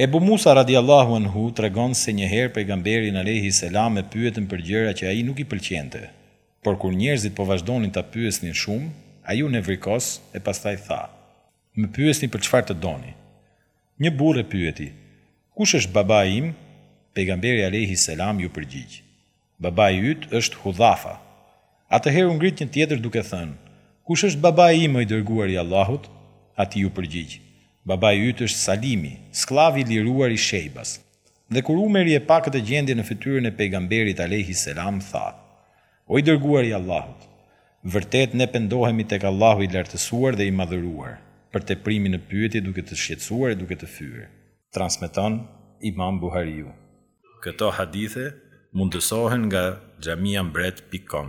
Ebu Musa radijallahu anhu tregon se një herë Pejgamberin alejhi selam e pyetën për gjëra që ai nuk i pëlqente, por kur njerëzit po vazhdonin ta pyesnin shumë, ai u nevrikos e pastaj tha, Më pyesni për çfarë të doni. Një burrë e pyeti, Kush është babai im? Pejgamberi alejhi selam iu përgjigj, Babai yt është Hudhafa. Atëherë u ngrit një tjetër duke thënë, Kush është babai im o i Dërguari i Allahut? Atij iu përgjigj, Babai yt është Salimi, skllavi i liruar i Shejbas. Dhe kur Umeri e pa këtë gjendje në fytyrën e Pejgamberit alejhi selam tha, O i Dërguari i Allahut! Vërtet ne pendohemi tek Allahu i Lartësuar dhe i Madhëruar për teprimin në pyetje duke të shqetësuar e duke të fyer. Transmeton Imam Buhariu. Këto hadithe mundësohen nga xhamia mbret pikë kom.